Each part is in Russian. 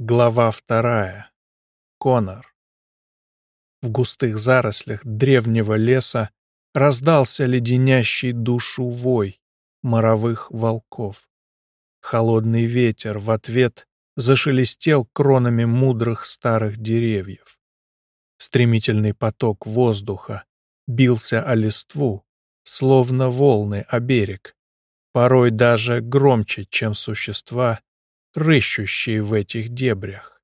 Глава вторая. Конор. В густых зарослях древнего леса раздался леденящий душу вой моровых волков. Холодный ветер в ответ зашелестел кронами мудрых старых деревьев. Стремительный поток воздуха бился о листву, словно волны о берег, порой даже громче, чем существа, рыщущие в этих дебрях.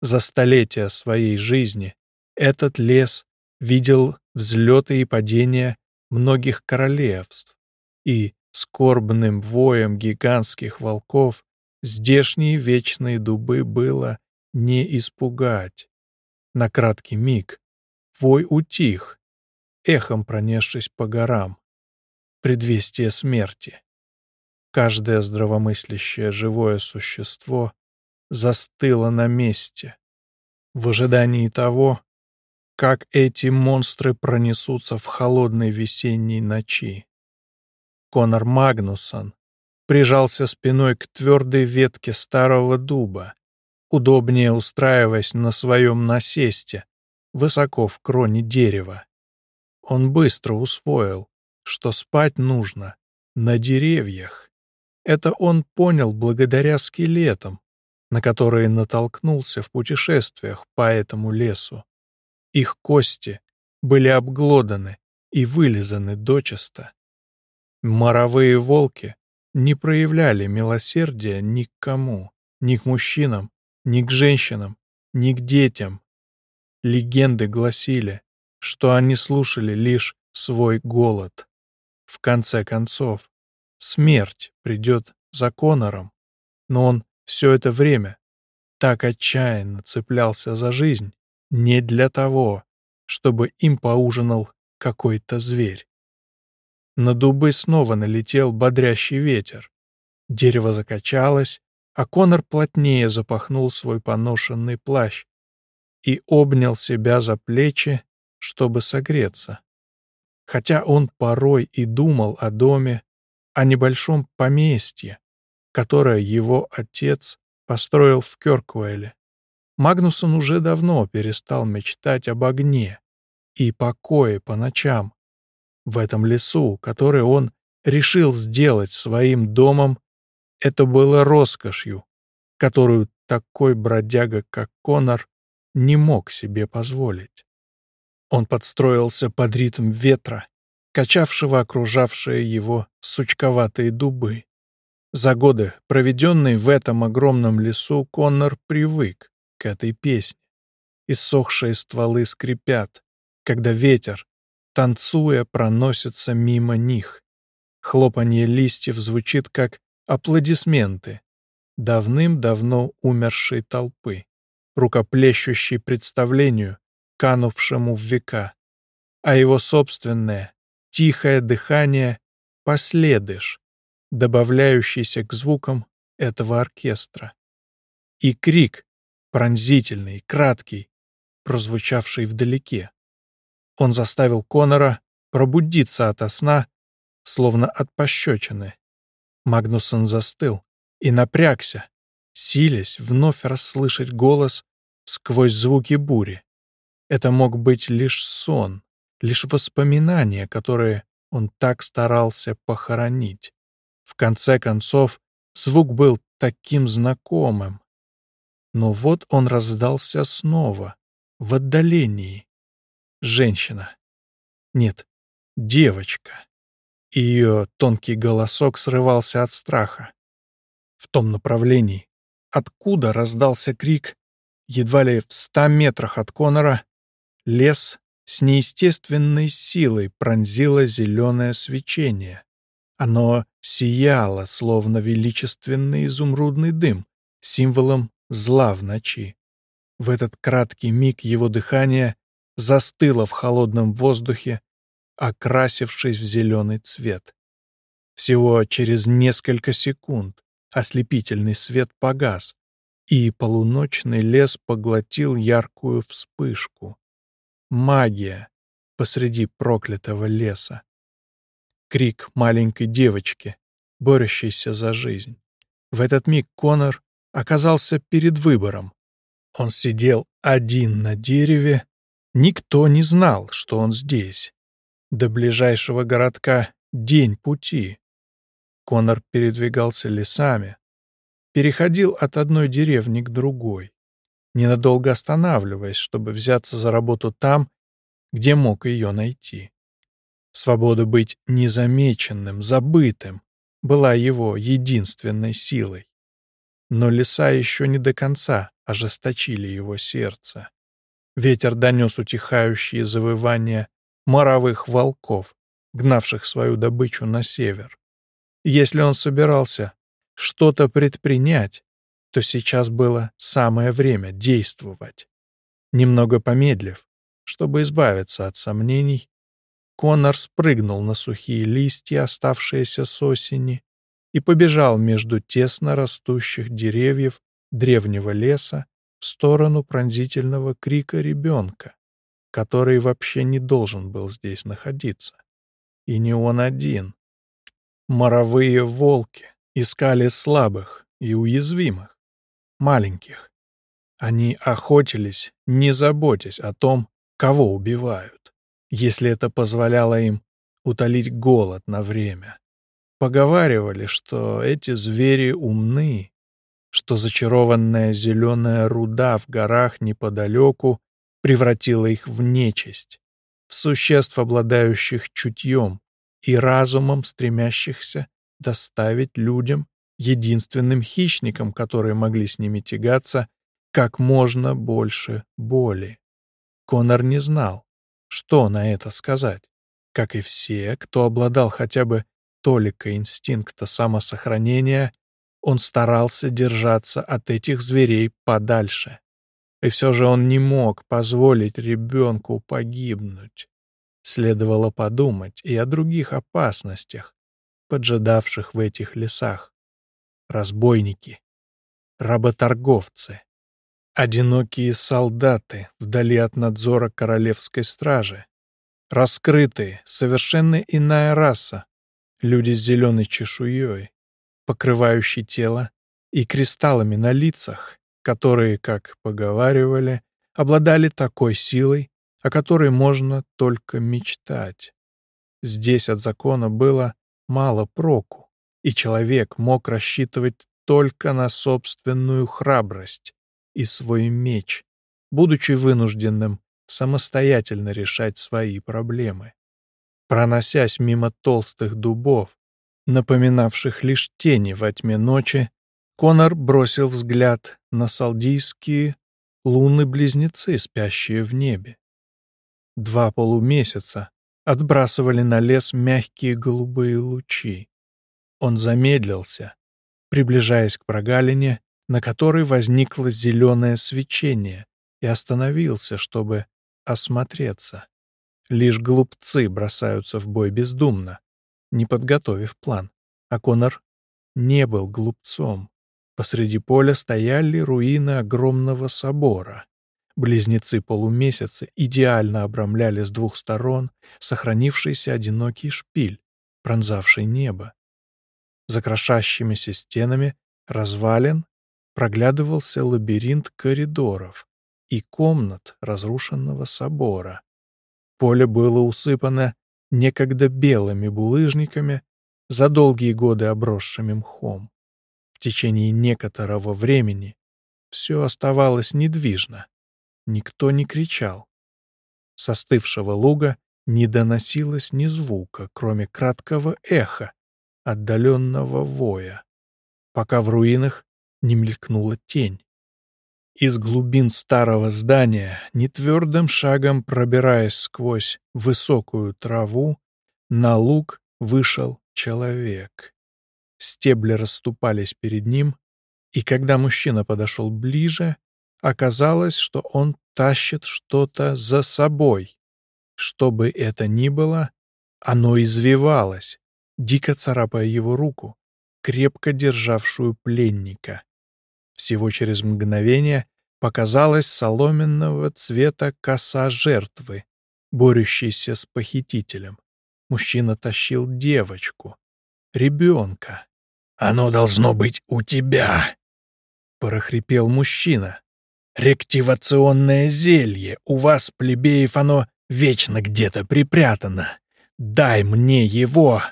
За столетия своей жизни этот лес видел взлеты и падения многих королевств, и скорбным воем гигантских волков здешние вечные дубы было не испугать. На краткий миг вой утих, эхом пронесшись по горам. Предвестие смерти. Каждое здравомыслящее живое существо застыло на месте, в ожидании того, как эти монстры пронесутся в холодной весенней ночи. Конор Магнусон прижался спиной к твердой ветке старого дуба, удобнее устраиваясь на своем насесте, высоко в кроне дерева. Он быстро усвоил, что спать нужно на деревьях. Это он понял благодаря скелетам, на которые натолкнулся в путешествиях по этому лесу. Их кости были обглоданы и вылизаны дочисто. Моровые волки не проявляли милосердия ни к кому, ни к мужчинам, ни к женщинам, ни к детям. Легенды гласили, что они слушали лишь свой голод. В конце концов, Смерть придет за Конором, но он все это время так отчаянно цеплялся за жизнь не для того, чтобы им поужинал какой-то зверь. На дубы снова налетел бодрящий ветер. Дерево закачалось, а Конор плотнее запахнул свой поношенный плащ и обнял себя за плечи, чтобы согреться. Хотя он порой и думал о доме, о небольшом поместье, которое его отец построил в Кёркуэле. Магнусон уже давно перестал мечтать об огне и покое по ночам. В этом лесу, который он решил сделать своим домом, это было роскошью, которую такой бродяга, как Конор, не мог себе позволить. Он подстроился под ритм ветра качавшего окружавшие его сучковатые дубы. За годы, проведенные в этом огромном лесу, Коннор привык к этой песне. Иссохшие стволы скрипят, когда ветер, танцуя, проносится мимо них. Хлопанье листьев звучит как аплодисменты давным-давно умершей толпы, рукоплещущей представлению, канувшему в века, а его собственное, тихое дыхание последыш, добавляющийся к звукам этого оркестра. И крик, пронзительный, краткий, прозвучавший вдалеке. Он заставил Конора пробудиться ото сна, словно от пощечины. Магнусон застыл и напрягся, силясь вновь расслышать голос сквозь звуки бури. Это мог быть лишь сон, лишь воспоминания, которые он так старался похоронить. В конце концов, звук был таким знакомым. Но вот он раздался снова, в отдалении. Женщина. Нет, девочка. Ее тонкий голосок срывался от страха. В том направлении, откуда раздался крик, едва ли в ста метрах от Конора, лес с неестественной силой пронзило зеленое свечение. Оно сияло, словно величественный изумрудный дым, символом зла в ночи. В этот краткий миг его дыхание застыло в холодном воздухе, окрасившись в зеленый цвет. Всего через несколько секунд ослепительный свет погас, и полуночный лес поглотил яркую вспышку. Магия посреди проклятого леса. Крик маленькой девочки, борющейся за жизнь. В этот миг Конор оказался перед выбором. Он сидел один на дереве, никто не знал, что он здесь. До ближайшего городка день пути. Конор передвигался лесами, переходил от одной деревни к другой, ненадолго останавливаясь, чтобы взяться за работу там, где мог ее найти. Свобода быть незамеченным, забытым была его единственной силой. Но леса еще не до конца ожесточили его сердце. Ветер донес утихающие завывания моровых волков, гнавших свою добычу на север. Если он собирался что-то предпринять, то сейчас было самое время действовать. Немного помедлив, чтобы избавиться от сомнений, Конор спрыгнул на сухие листья, оставшиеся с осени, и побежал между тесно растущих деревьев древнего леса в сторону пронзительного крика ребенка, который вообще не должен был здесь находиться. И не он один. Моровые волки искали слабых и уязвимых, маленьких. Они охотились, не заботясь о том, кого убивают, если это позволяло им утолить голод на время. Поговаривали, что эти звери умны, что зачарованная зеленая руда в горах неподалеку превратила их в нечисть, в существ, обладающих чутьем и разумом, стремящихся доставить людям, единственным хищникам, которые могли с ними тягаться, как можно больше боли. Конор не знал, что на это сказать, как и все, кто обладал хотя бы толикой инстинкта самосохранения, он старался держаться от этих зверей подальше. И все же он не мог позволить ребенку погибнуть. Следовало подумать и о других опасностях, поджидавших в этих лесах. Разбойники, работорговцы, одинокие солдаты вдали от надзора королевской стражи, раскрытые, совершенно иная раса, люди с зеленой чешуей, покрывающей тело, и кристаллами на лицах, которые, как поговаривали, обладали такой силой, о которой можно только мечтать. Здесь от закона было мало проку, и человек мог рассчитывать только на собственную храбрость и свой меч, будучи вынужденным самостоятельно решать свои проблемы. Проносясь мимо толстых дубов, напоминавших лишь тени во тьме ночи, Конор бросил взгляд на салдийские луны-близнецы, спящие в небе. Два полумесяца отбрасывали на лес мягкие голубые лучи. Он замедлился, приближаясь к прогалине, на которой возникло зеленое свечение, и остановился, чтобы осмотреться. Лишь глупцы бросаются в бой бездумно, не подготовив план. А Конор не был глупцом. Посреди поля стояли руины огромного собора. Близнецы полумесяца идеально обрамляли с двух сторон сохранившийся одинокий шпиль, пронзавший небо. За крошащимися стенами развалин проглядывался лабиринт коридоров и комнат разрушенного собора. Поле было усыпано некогда белыми булыжниками, за долгие годы обросшими мхом. В течение некоторого времени все оставалось недвижно. Никто не кричал. С остывшего луга не доносилось ни звука, кроме краткого эха, отдаленного воя, пока в руинах не мелькнула тень. Из глубин старого здания, нетвердым шагом пробираясь сквозь высокую траву, на луг вышел человек. Стебли расступались перед ним, и когда мужчина подошел ближе, оказалось, что он тащит что-то за собой. Что бы это ни было, оно извивалось, дико царапая его руку, крепко державшую пленника. Всего через мгновение показалась соломенного цвета коса жертвы, борющейся с похитителем. Мужчина тащил девочку, ребенка. «Оно должно быть у тебя!» прохрипел мужчина. «Рективационное зелье! У вас, плебеев, оно вечно где-то припрятано. Дай мне его!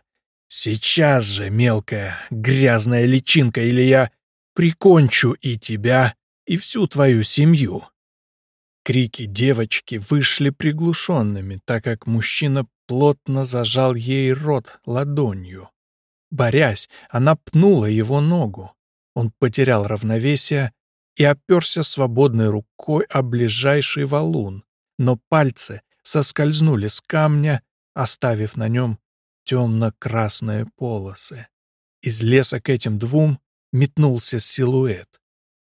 Сейчас же, мелкая грязная личинка, или я прикончу и тебя, и всю твою семью!» Крики девочки вышли приглушенными, так как мужчина плотно зажал ей рот ладонью. Борясь, она пнула его ногу. Он потерял равновесие и оперся свободной рукой о ближайший валун, но пальцы соскользнули с камня, оставив на нем темно-красные полосы. Из леса к этим двум метнулся силуэт.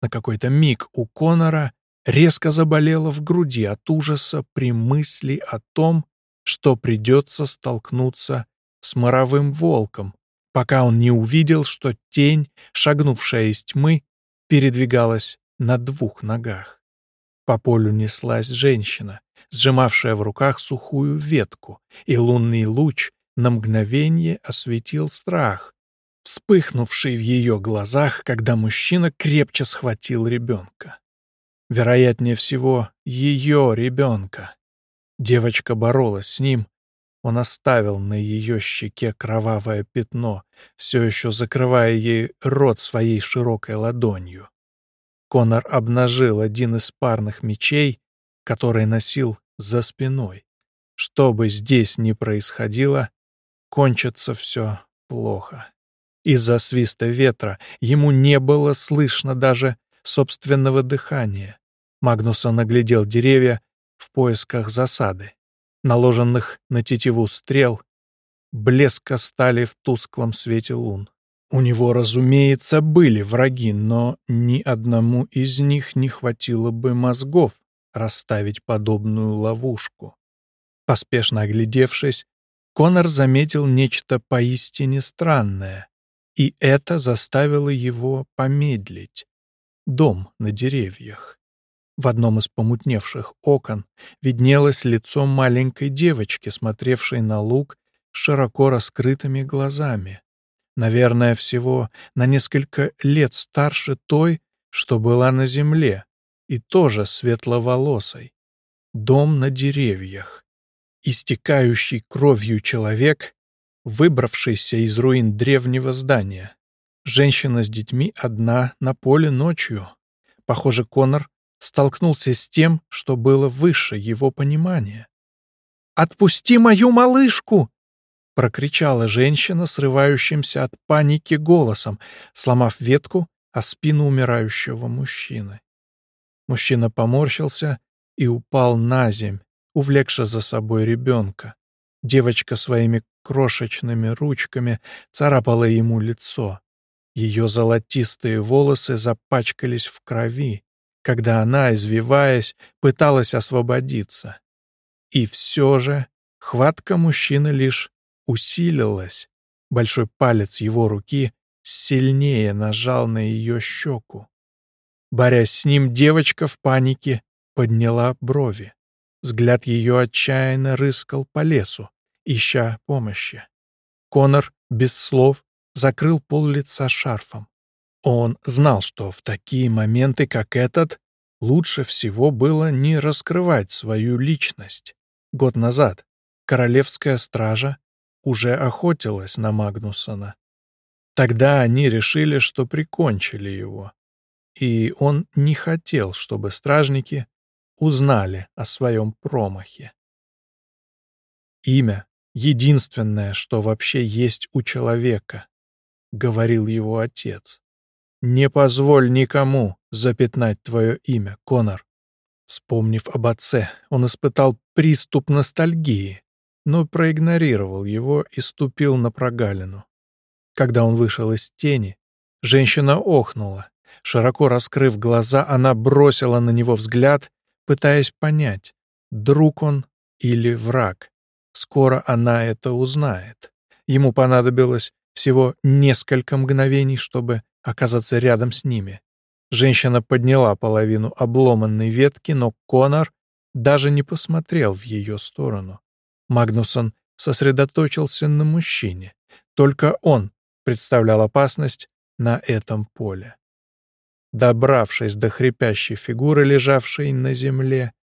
На какой-то миг у Конора резко заболело в груди от ужаса при мысли о том, что придется столкнуться с моровым волком, пока он не увидел, что тень, шагнувшая из тьмы, передвигалась на двух ногах. По полю неслась женщина, сжимавшая в руках сухую ветку, и лунный луч на мгновение осветил страх, вспыхнувший в ее глазах, когда мужчина крепче схватил ребенка. Вероятнее всего, ее ребенка. Девочка боролась с ним, он оставил на ее щеке кровавое пятно, все еще закрывая ей рот своей широкой ладонью. Конор обнажил один из парных мечей, который носил за спиной. Что бы здесь ни происходило, кончится все плохо. Из-за свиста ветра ему не было слышно даже собственного дыхания. Магнуса наглядел деревья в поисках засады наложенных на тетиву стрел, блеска стали в тусклом свете лун. У него, разумеется, были враги, но ни одному из них не хватило бы мозгов расставить подобную ловушку. Поспешно оглядевшись, Конор заметил нечто поистине странное, и это заставило его помедлить. Дом на деревьях. В одном из помутневших окон виднелось лицо маленькой девочки, смотревшей на луг широко раскрытыми глазами. Наверное, всего на несколько лет старше той, что была на земле, и тоже светловолосой. Дом на деревьях. Истекающий кровью человек, выбравшийся из руин древнего здания. Женщина с детьми одна на поле ночью. Похоже, Конор столкнулся с тем, что было выше его понимания. «Отпусти мою малышку!» — прокричала женщина, срывающимся от паники голосом, сломав ветку о спину умирающего мужчины. Мужчина поморщился и упал на земь, увлекши за собой ребенка. Девочка своими крошечными ручками царапала ему лицо. Ее золотистые волосы запачкались в крови, когда она, извиваясь, пыталась освободиться. И все же хватка мужчины лишь усилилась. Большой палец его руки сильнее нажал на ее щеку. Борясь с ним, девочка в панике подняла брови. Взгляд ее отчаянно рыскал по лесу, ища помощи. Конор без слов закрыл пол лица шарфом. Он знал, что в такие моменты, как этот, лучше всего было не раскрывать свою личность. Год назад королевская стража уже охотилась на Магнусона. Тогда они решили, что прикончили его. И он не хотел, чтобы стражники узнали о своем промахе. Имя — единственное, что вообще есть у человека, — говорил его отец. «Не позволь никому запятнать твое имя, Конор». Вспомнив об отце, он испытал приступ ностальгии, но проигнорировал его и ступил на прогалину. Когда он вышел из тени, женщина охнула. Широко раскрыв глаза, она бросила на него взгляд, пытаясь понять, друг он или враг. Скоро она это узнает. Ему понадобилось всего несколько мгновений, чтобы оказаться рядом с ними. Женщина подняла половину обломанной ветки, но Конор даже не посмотрел в ее сторону. Магнусон сосредоточился на мужчине. Только он представлял опасность на этом поле. Добравшись до хрипящей фигуры, лежавшей на земле,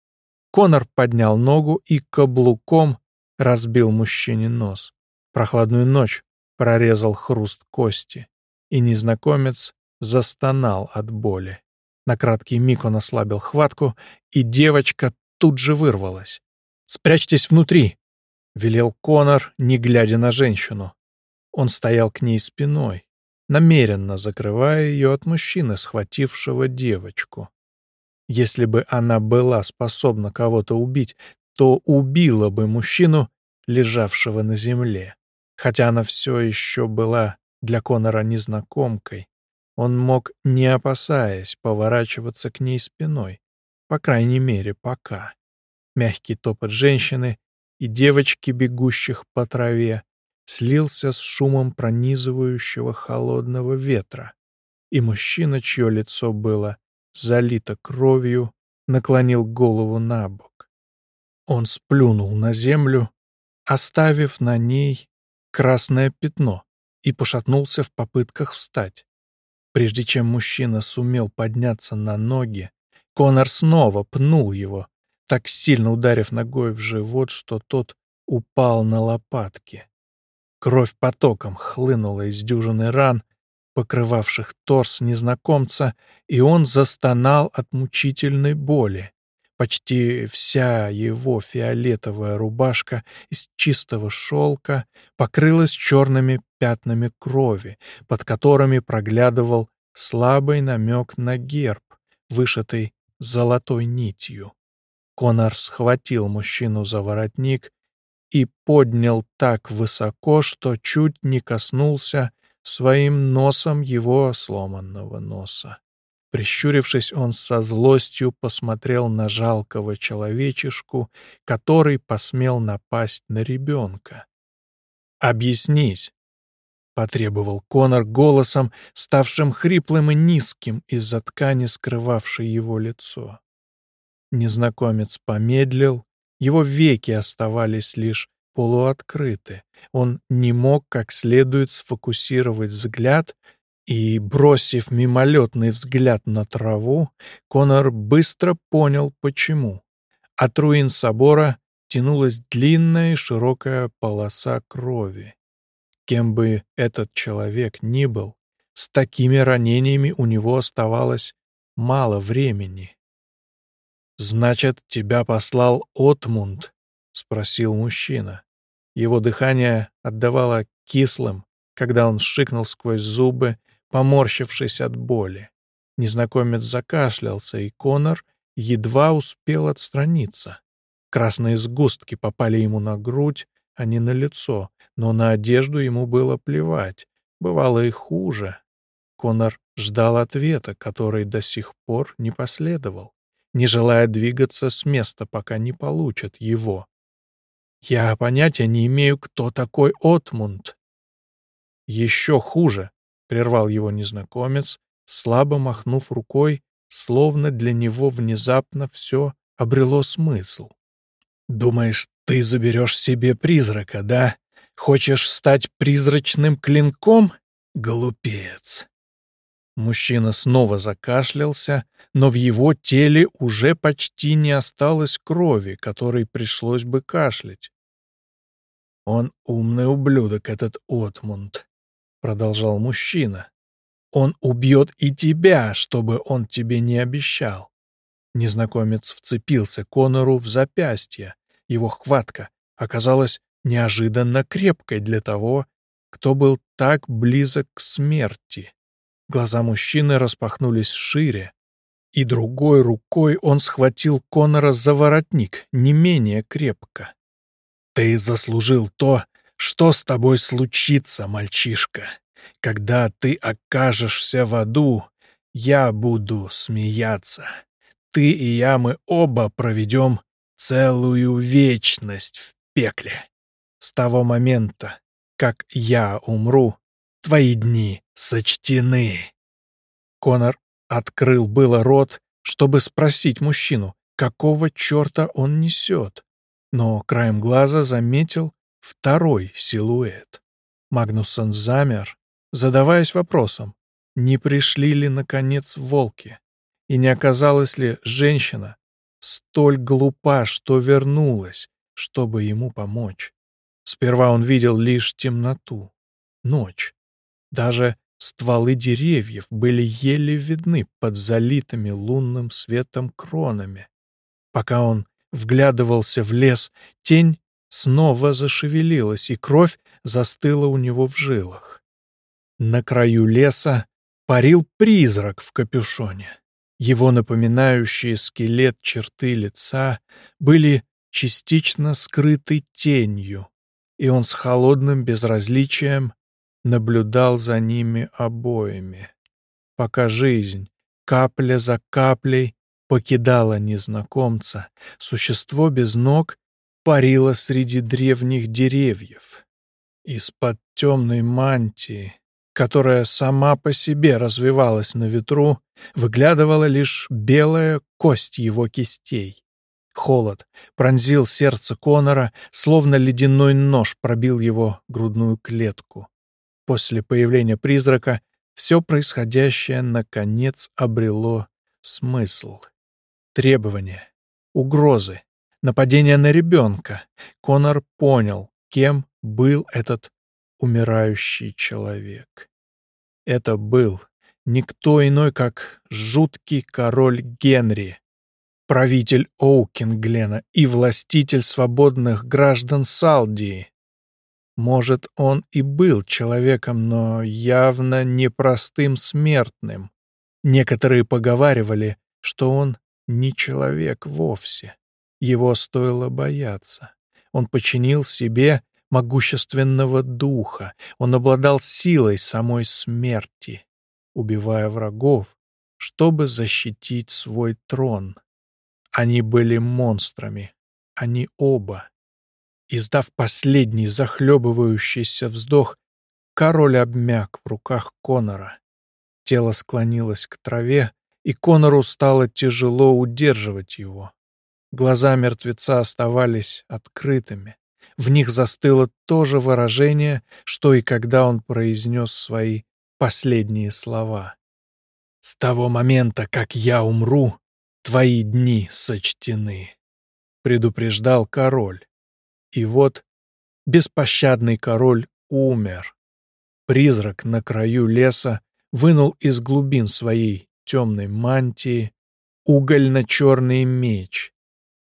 Конор поднял ногу и каблуком разбил мужчине нос. Прохладную ночь прорезал хруст кости, и незнакомец застонал от боли. На краткий миг он ослабил хватку, и девочка тут же вырвалась. «Спрячьтесь внутри!» — велел Конор, не глядя на женщину. Он стоял к ней спиной, намеренно закрывая ее от мужчины, схватившего девочку. Если бы она была способна кого-то убить, то убила бы мужчину, лежавшего на земле. Хотя она все еще была для Конора незнакомкой, он мог, не опасаясь, поворачиваться к ней спиной, по крайней мере, пока. Мягкий топот женщины и девочки, бегущих по траве, слился с шумом пронизывающего холодного ветра, и мужчина, чье лицо было залито кровью, наклонил голову на бок. Он сплюнул на землю, оставив на ней красное пятно, и пошатнулся в попытках встать. Прежде чем мужчина сумел подняться на ноги, Конор снова пнул его, так сильно ударив ногой в живот, что тот упал на лопатки. Кровь потоком хлынула из дюжины ран, покрывавших торс незнакомца, и он застонал от мучительной боли. Почти вся его фиолетовая рубашка из чистого шелка покрылась черными пятнами крови, под которыми проглядывал слабый намек на герб, вышитый золотой нитью. Конор схватил мужчину за воротник и поднял так высоко, что чуть не коснулся своим носом его сломанного носа. Прищурившись, он со злостью посмотрел на жалкого человечишку, который посмел напасть на ребенка. «Объяснись!» — потребовал Конор голосом, ставшим хриплым и низким из-за ткани, скрывавшей его лицо. Незнакомец помедлил, его веки оставались лишь полуоткрыты. Он не мог как следует сфокусировать взгляд, и, бросив мимолетный взгляд на траву, Конор быстро понял, почему. От руин собора тянулась длинная и широкая полоса крови. Кем бы этот человек ни был, с такими ранениями у него оставалось мало времени. «Значит, тебя послал Отмунд?» — спросил мужчина. Его дыхание отдавало кислым, когда он шикнул сквозь зубы поморщившись от боли. Незнакомец закашлялся, и Конор едва успел отстраниться. Красные сгустки попали ему на грудь, а не на лицо, но на одежду ему было плевать. Бывало и хуже. Конор ждал ответа, который до сих пор не последовал, не желая двигаться с места, пока не получат его. «Я понятия не имею, кто такой Отмунд». «Еще хуже», — прервал его незнакомец, слабо махнув рукой, словно для него внезапно все обрело смысл. «Думаешь, ты заберешь себе призрака, да? Хочешь стать призрачным клинком? Глупец!» Мужчина снова закашлялся, но в его теле уже почти не осталось крови, которой пришлось бы кашлять. Он умный ублюдок, этот Отмунд продолжал мужчина. «Он убьет и тебя, чтобы он тебе не обещал». Незнакомец вцепился Конору в запястье. Его хватка оказалась неожиданно крепкой для того, кто был так близок к смерти. Глаза мужчины распахнулись шире, и другой рукой он схватил Конора за воротник не менее крепко. «Ты заслужил то, что с тобой случится, мальчишка? Когда ты окажешься в аду, я буду смеяться. Ты и я, мы оба проведем целую вечность в пекле. С того момента, как я умру, твои дни сочтены. Конор открыл было рот, чтобы спросить мужчину, какого черта он несет, но краем глаза заметил, второй силуэт. Магнусон замер, задаваясь вопросом, Не пришли ли, наконец, волки? И не оказалась ли женщина столь глупа, что вернулась, чтобы ему помочь? Сперва он видел лишь темноту, ночь. Даже стволы деревьев были еле видны под залитыми лунным светом кронами. Пока он вглядывался в лес, тень снова зашевелилась, и кровь застыла у него в жилах. На краю леса парил призрак в капюшоне. Его напоминающие скелет черты лица были частично скрыты тенью, и он с холодным безразличием наблюдал за ними обоими, пока жизнь, капля за каплей, покидала незнакомца, существо без ног парило среди древних деревьев. Из-под темной мантии, которая сама по себе развивалась на ветру, выглядывала лишь белая кость его кистей. Холод пронзил сердце Конора, словно ледяной нож пробил его грудную клетку. После появления призрака все происходящее, наконец, обрело смысл. Требования, угрозы, нападение на ребенка. Конор понял, кем был этот умирающий человек. Это был никто иной, как жуткий король Генри, правитель Оукинглена и властитель свободных граждан Салдии. Может, он и был человеком, но явно непростым смертным. Некоторые поговаривали, что он не человек вовсе. Его стоило бояться. Он починил себе могущественного духа. Он обладал силой самой смерти, убивая врагов, чтобы защитить свой трон. Они были монстрами. Они оба. Издав последний захлебывающийся вздох, король обмяк в руках Конора. Тело склонилось к траве, и Конору стало тяжело удерживать его. Глаза мертвеца оставались открытыми. В них застыло то же выражение, что и когда он произнес свои последние слова. «С того момента, как я умру, твои дни сочтены», — предупреждал король. И вот беспощадный король умер. Призрак на краю леса вынул из глубин своей темной мантии угольно-черный меч.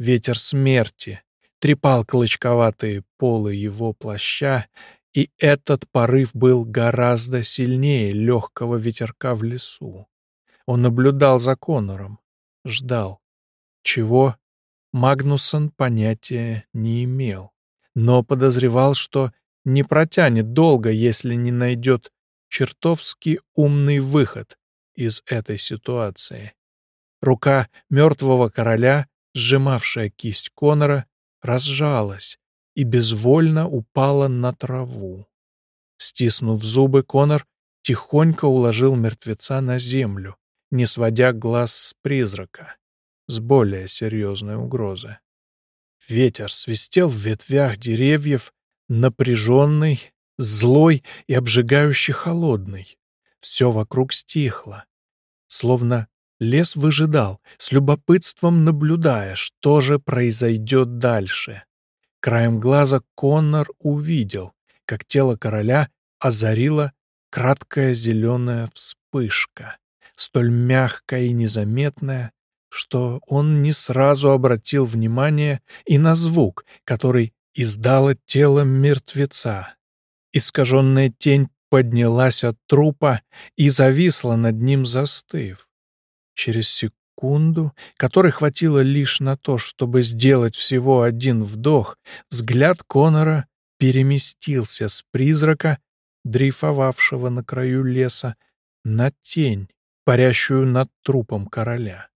Ветер смерти трепал клочковатые полы его плаща, и этот порыв был гораздо сильнее легкого ветерка в лесу. Он наблюдал за Конором, ждал. Чего? Магнусон понятия не имел, но подозревал, что не протянет долго, если не найдет чертовски умный выход из этой ситуации. Рука мертвого короля, сжимавшая кисть Конора, разжалась и безвольно упала на траву. Стиснув зубы, Конор тихонько уложил мертвеца на землю, не сводя глаз с призрака, с более серьезной угрозой. Ветер свистел в ветвях деревьев, напряженный, злой и обжигающе холодный. Все вокруг стихло, словно лес выжидал, с любопытством наблюдая, что же произойдет дальше. Краем глаза Коннор увидел, как тело короля озарила краткая зеленая вспышка, столь мягкая и незаметная, что он не сразу обратил внимание и на звук, который издало тело мертвеца. Искаженная тень поднялась от трупа и зависла над ним, застыв. Через секунду, которой хватило лишь на то, чтобы сделать всего один вдох, взгляд Конора переместился с призрака, дрейфовавшего на краю леса, на тень, парящую над трупом короля.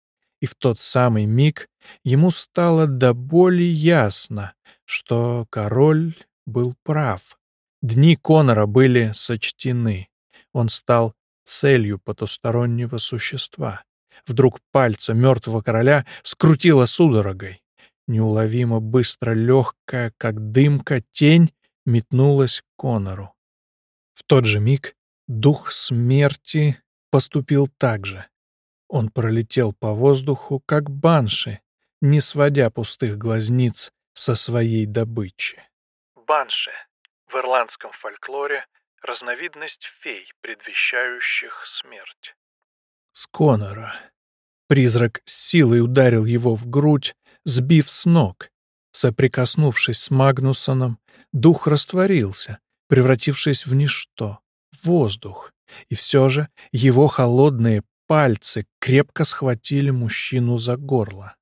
И в тот самый миг ему стало до боли ясно, что король был прав. Дни Конора были сочтены. Он стал целью потустороннего существа. Вдруг пальца мертвого короля скрутило судорогой. Неуловимо быстро легкая, как дымка, тень метнулась к Конору. В тот же миг дух смерти поступил так же. Он пролетел по воздуху, как банши, не сводя пустых глазниц со своей добычи. Банши в ирландском фольклоре разновидность фей, предвещающих смерть. С Конора. Призрак с силой ударил его в грудь, сбив с ног. Соприкоснувшись с Магнусоном, дух растворился, превратившись в ничто, в воздух. И все же его холодные пальцы крепко схватили мужчину за горло.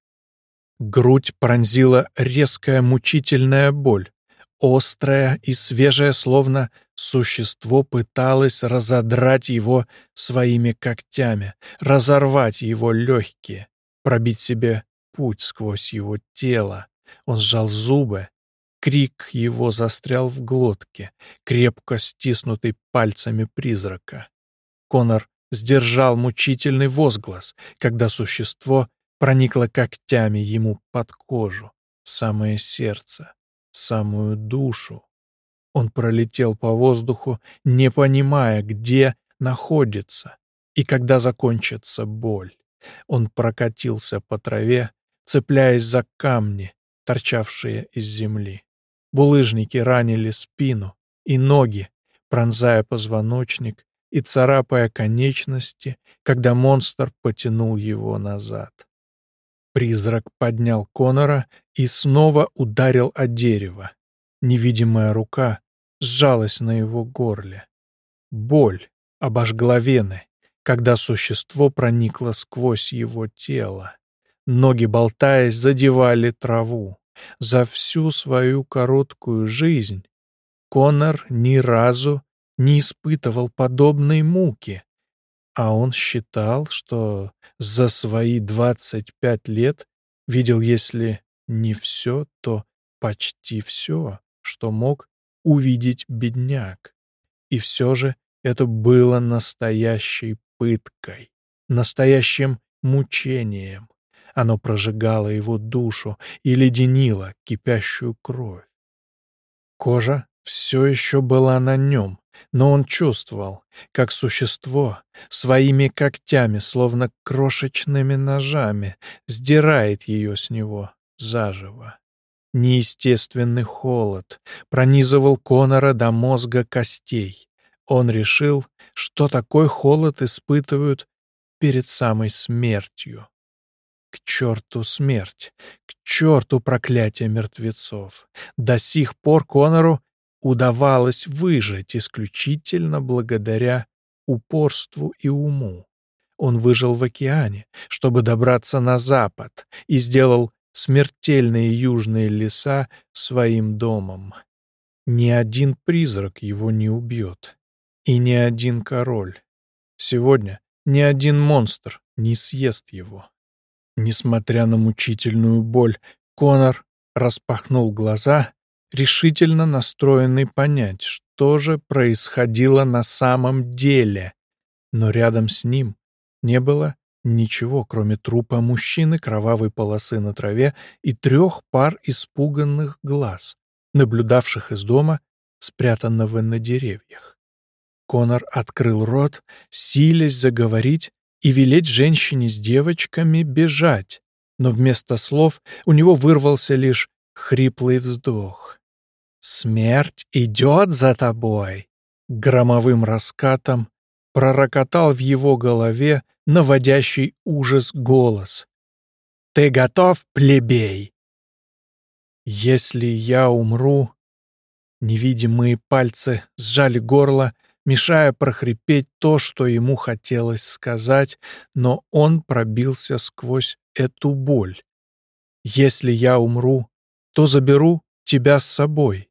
Грудь пронзила резкая мучительная боль. Острая и свежая, словно существо пыталось разодрать его своими когтями, разорвать его легкие, пробить себе путь сквозь его тело. Он сжал зубы. Крик его застрял в глотке, крепко стиснутый пальцами призрака. Конор сдержал мучительный возглас, когда существо проникла когтями ему под кожу, в самое сердце, в самую душу. Он пролетел по воздуху, не понимая, где находится и когда закончится боль. Он прокатился по траве, цепляясь за камни, торчавшие из земли. Булыжники ранили спину и ноги, пронзая позвоночник и царапая конечности, когда монстр потянул его назад. Призрак поднял Конора и снова ударил о дерево. Невидимая рука сжалась на его горле. Боль обожгла вены, когда существо проникло сквозь его тело. Ноги, болтаясь, задевали траву. За всю свою короткую жизнь Конор ни разу не испытывал подобной муки, а он считал, что за свои 25 лет видел, если не все, то почти все, что мог увидеть бедняк. И все же это было настоящей пыткой, настоящим мучением. Оно прожигало его душу и леденило кипящую кровь. Кожа все еще была на нем, но он чувствовал, как существо своими когтями, словно крошечными ножами, сдирает ее с него заживо. Неестественный холод пронизывал Конора до мозга костей. Он решил, что такой холод испытывают перед самой смертью. К черту смерть, к черту проклятие мертвецов. До сих пор Конору удавалось выжить исключительно благодаря упорству и уму. Он выжил в океане, чтобы добраться на запад, и сделал смертельные южные леса своим домом. Ни один призрак его не убьет, и ни один король. Сегодня ни один монстр не съест его. Несмотря на мучительную боль, Конор распахнул глаза решительно настроенный понять, что же происходило на самом деле. Но рядом с ним не было ничего, кроме трупа мужчины, кровавой полосы на траве и трех пар испуганных глаз, наблюдавших из дома, спрятанного на деревьях. Конор открыл рот, силясь заговорить и велеть женщине с девочками бежать, но вместо слов у него вырвался лишь хриплый вздох. «Смерть идет за тобой!» Громовым раскатом пророкотал в его голове наводящий ужас голос. «Ты готов, плебей?» «Если я умру...» Невидимые пальцы сжали горло, мешая прохрипеть то, что ему хотелось сказать, но он пробился сквозь эту боль. «Если я умру, то заберу тебя с собой.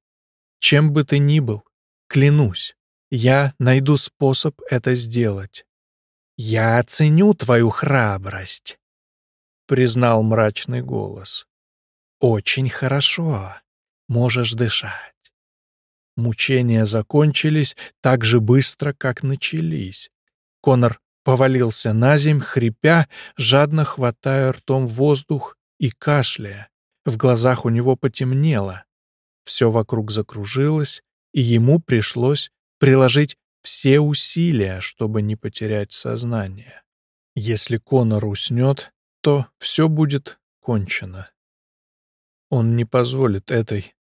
Чем бы ты ни был, клянусь, я найду способ это сделать. «Я оценю твою храбрость», — признал мрачный голос. «Очень хорошо. Можешь дышать». Мучения закончились так же быстро, как начались. Конор повалился на земь, хрипя, жадно хватая ртом воздух и кашляя. В глазах у него потемнело. Все вокруг закружилось, и ему пришлось приложить все усилия, чтобы не потерять сознание. Если Конор уснет, то все будет кончено. Он не позволит этой,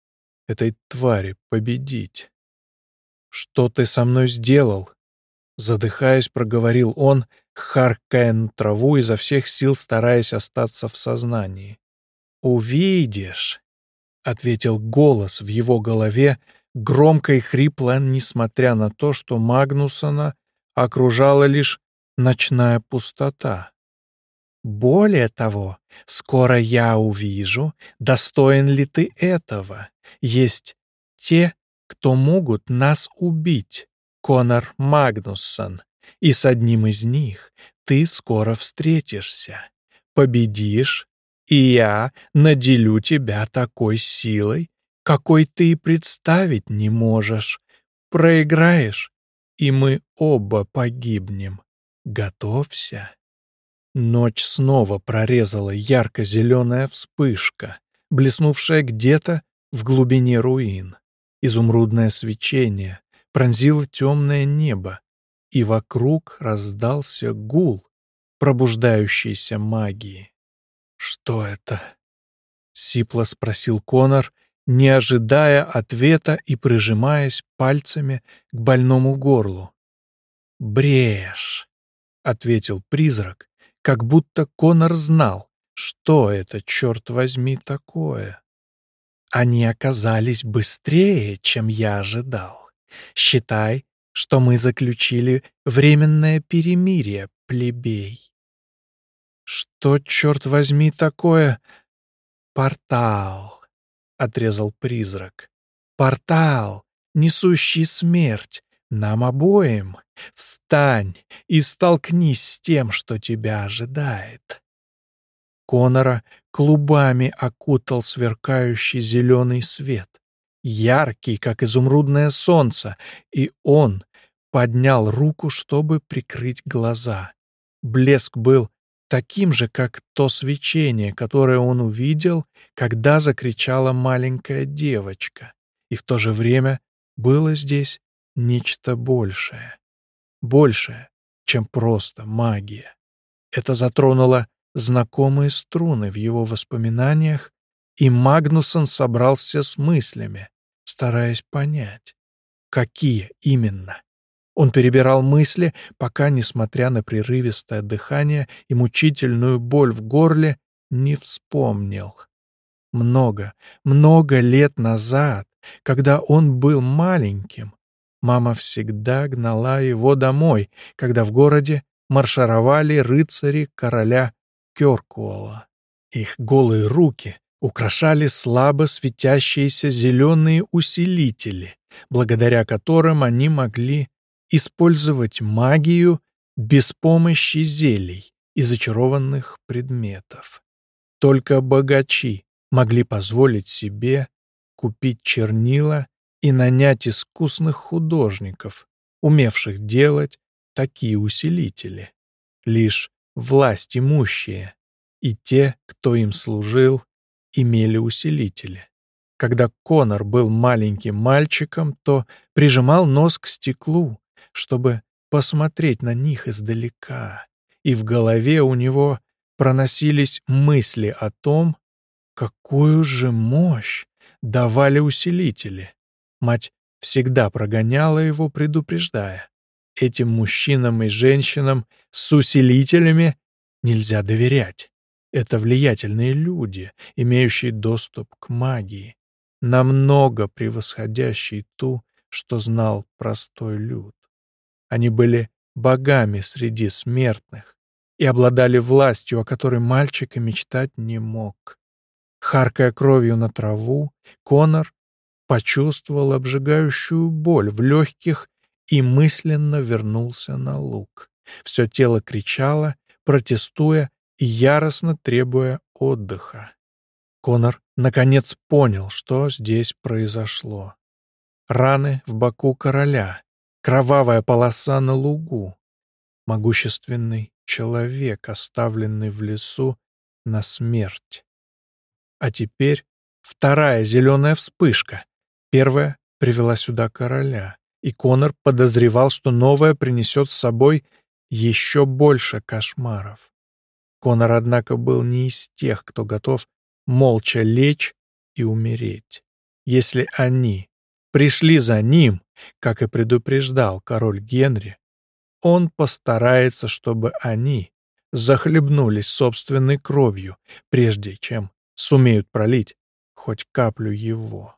этой твари победить. «Что ты со мной сделал?» Задыхаясь, проговорил он, харкая на траву, изо всех сил стараясь остаться в сознании. «Увидишь», — ответил голос в его голове, громко и хрипло, несмотря на то, что Магнусона окружала лишь ночная пустота. Более того, скоро я увижу, достоин ли ты этого. Есть те, кто могут нас убить, Конор Магнуссон, и с одним из них ты скоро встретишься. Победишь, и я наделю тебя такой силой, какой ты и представить не можешь. Проиграешь, и мы оба погибнем. Готовься. Ночь снова прорезала ярко-зеленая вспышка, блеснувшая где-то в глубине руин. Изумрудное свечение пронзило темное небо, и вокруг раздался гул пробуждающейся магии. «Что это?» — сипло спросил Конор, не ожидая ответа и прижимаясь пальцами к больному горлу. «Брешь», — ответил призрак, как будто Конор знал, что это, черт возьми, такое. Они оказались быстрее, чем я ожидал. Считай, что мы заключили временное перемирие, плебей. Что, черт возьми, такое? Портал, — отрезал призрак. Портал, несущий смерть нам обоим. Встань и столкнись с тем, что тебя ожидает. Конора клубами окутал сверкающий зеленый свет, яркий, как изумрудное солнце, и он поднял руку, чтобы прикрыть глаза. Блеск был таким же, как то свечение, которое он увидел, когда закричала маленькая девочка. И в то же время было здесь нечто большее. Большее, чем просто магия. Это затронуло знакомые струны в его воспоминаниях, и Магнусон собрался с мыслями, стараясь понять, какие именно. Он перебирал мысли, пока, несмотря на прерывистое дыхание и мучительную боль в горле, не вспомнил. Много, много лет назад, когда он был маленьким, Мама всегда гнала его домой, когда в городе маршировали рыцари короля Кёркуола. Их голые руки украшали слабо светящиеся зеленые усилители, благодаря которым они могли использовать магию без помощи зелий и зачарованных предметов. Только богачи могли позволить себе купить чернила и нанять искусных художников, умевших делать такие усилители. Лишь власть имущие и те, кто им служил, имели усилители. Когда Конор был маленьким мальчиком, то прижимал нос к стеклу, чтобы посмотреть на них издалека, и в голове у него проносились мысли о том, какую же мощь давали усилители. Мать всегда прогоняла его, предупреждая. Этим мужчинам и женщинам с усилителями нельзя доверять. Это влиятельные люди, имеющие доступ к магии, намного превосходящий ту, что знал простой люд. Они были богами среди смертных и обладали властью, о которой мальчик и мечтать не мог. Харкая кровью на траву, Конор почувствовал обжигающую боль в легких и мысленно вернулся на луг. Все тело кричало, протестуя и яростно требуя отдыха. Конор наконец понял, что здесь произошло. Раны в боку короля, кровавая полоса на лугу, могущественный человек, оставленный в лесу на смерть. А теперь вторая зеленая вспышка, Первая привела сюда короля, и Конор подозревал, что новое принесет с собой еще больше кошмаров. Конор, однако, был не из тех, кто готов молча лечь и умереть. Если они пришли за ним, как и предупреждал король Генри, он постарается, чтобы они захлебнулись собственной кровью, прежде чем сумеют пролить хоть каплю его.